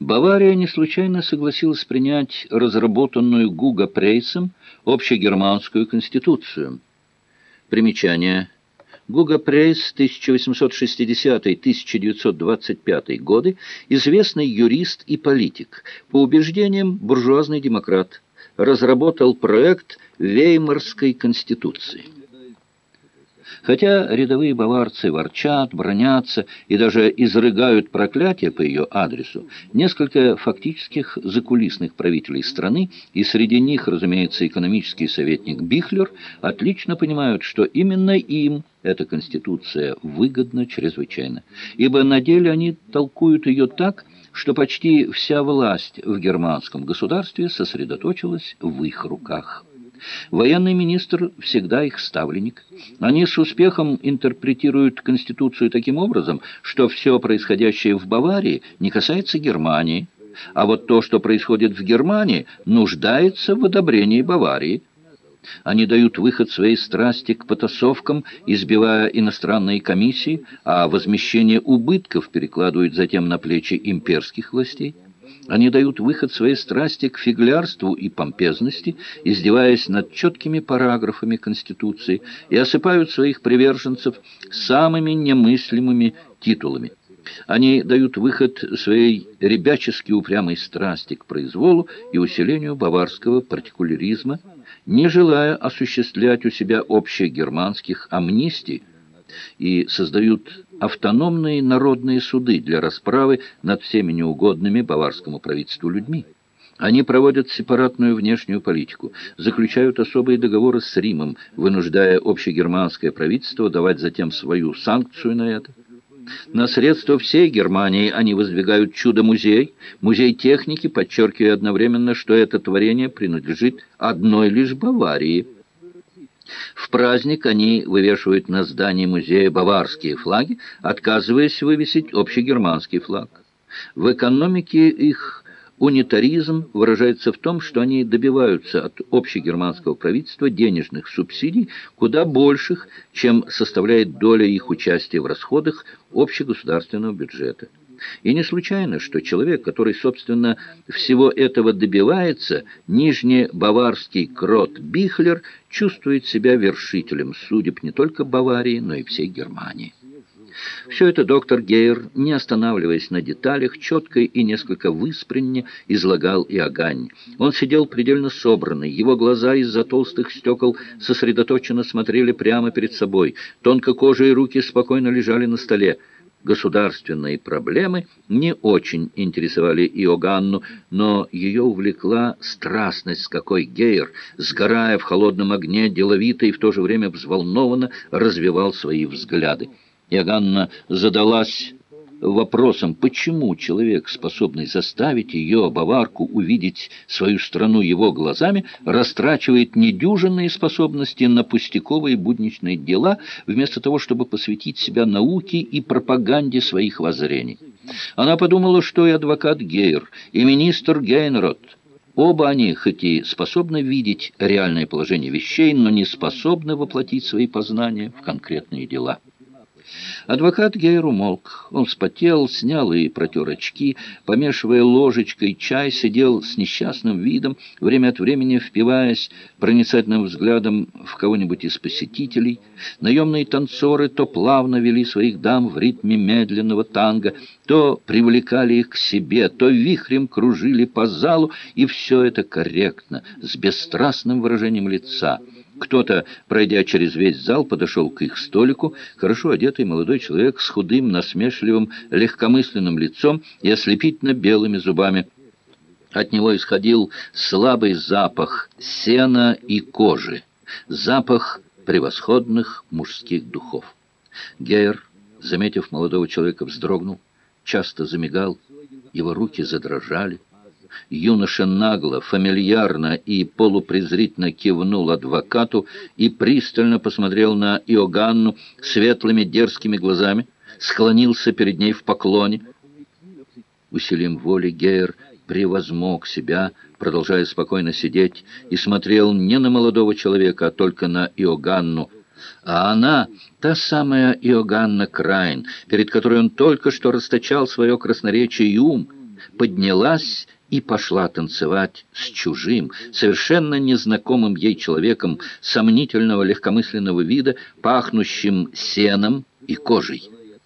Бавария не случайно согласилась принять разработанную Гуга Прейсом общегерманскую конституцию. Примечание. Гуга Прейс 1860-1925 годы, известный юрист и политик, по убеждениям буржуазный демократ, разработал проект Веймарской конституции. Хотя рядовые баварцы ворчат, бронятся и даже изрыгают проклятия по ее адресу, несколько фактических закулисных правителей страны, и среди них, разумеется, экономический советник Бихлер, отлично понимают, что именно им эта конституция выгодна чрезвычайно, ибо на деле они толкуют ее так, что почти вся власть в германском государстве сосредоточилась в их руках. Военный министр всегда их ставленник. Они с успехом интерпретируют Конституцию таким образом, что все происходящее в Баварии не касается Германии, а вот то, что происходит в Германии, нуждается в одобрении Баварии. Они дают выход своей страсти к потасовкам, избивая иностранные комиссии, а возмещение убытков перекладывают затем на плечи имперских властей. Они дают выход своей страсти к фиглярству и помпезности, издеваясь над четкими параграфами Конституции, и осыпают своих приверженцев самыми немыслимыми титулами. Они дают выход своей ребячески упрямой страсти к произволу и усилению баварского партикуляризма, не желая осуществлять у себя общегерманских амнистий, и создают автономные народные суды для расправы над всеми неугодными баварскому правительству людьми. Они проводят сепаратную внешнюю политику, заключают особые договоры с Римом, вынуждая общегерманское правительство давать затем свою санкцию на это. На средства всей Германии они воздвигают чудо-музей, музей техники, подчеркивая одновременно, что это творение принадлежит одной лишь Баварии – в праздник они вывешивают на здании музея баварские флаги, отказываясь вывесить общегерманский флаг. В экономике их унитаризм выражается в том, что они добиваются от общегерманского правительства денежных субсидий куда больших, чем составляет доля их участия в расходах общегосударственного бюджета. И не случайно, что человек, который, собственно, всего этого добивается, нижнебаварский крот Бихлер, чувствует себя вершителем судеб не только Баварии, но и всей Германии. Все это доктор Гейер, не останавливаясь на деталях, четко и несколько выспренне излагал Иоганн. Он сидел предельно собранный, его глаза из-за толстых стекол сосредоточенно смотрели прямо перед собой, тонкокожие руки спокойно лежали на столе. Государственные проблемы не очень интересовали Иоганну, но ее увлекла страстность, с какой Гейер, сгорая в холодном огне, деловито и в то же время взволнованно развивал свои взгляды. Иоганна задалась вопросом, почему человек, способный заставить ее, баварку, увидеть свою страну его глазами, растрачивает недюжинные способности на пустяковые будничные дела, вместо того, чтобы посвятить себя науке и пропаганде своих воззрений. Она подумала, что и адвокат Гейр, и министр Гейнрот – Оба они, хоть и способны видеть реальное положение вещей, но не способны воплотить свои познания в конкретные дела. Адвокат Гейр умолк. Он вспотел, снял и протер очки, помешивая ложечкой чай, сидел с несчастным видом, время от времени впиваясь проницательным взглядом в кого-нибудь из посетителей. Наемные танцоры то плавно вели своих дам в ритме медленного танго, то привлекали их к себе, то вихрем кружили по залу, и все это корректно, с бесстрастным выражением лица — кто-то, пройдя через весь зал, подошел к их столику, хорошо одетый молодой человек с худым, насмешливым, легкомысленным лицом и ослепительно белыми зубами. От него исходил слабый запах сена и кожи, запах превосходных мужских духов. Гейер, заметив молодого человека, вздрогнул, часто замигал, его руки задрожали. Юноша нагло, фамильярно и полупрезрительно кивнул адвокату и пристально посмотрел на Иоганну светлыми дерзкими глазами, склонился перед ней в поклоне. Усилием воли Гейер превозмог себя, продолжая спокойно сидеть, и смотрел не на молодого человека, а только на Иоганну, а она, та самая Иоганна Крайн, перед которой он только что расточал свое красноречие и ум, поднялась и пошла танцевать с чужим, совершенно незнакомым ей человеком сомнительного легкомысленного вида, пахнущим сеном и кожей.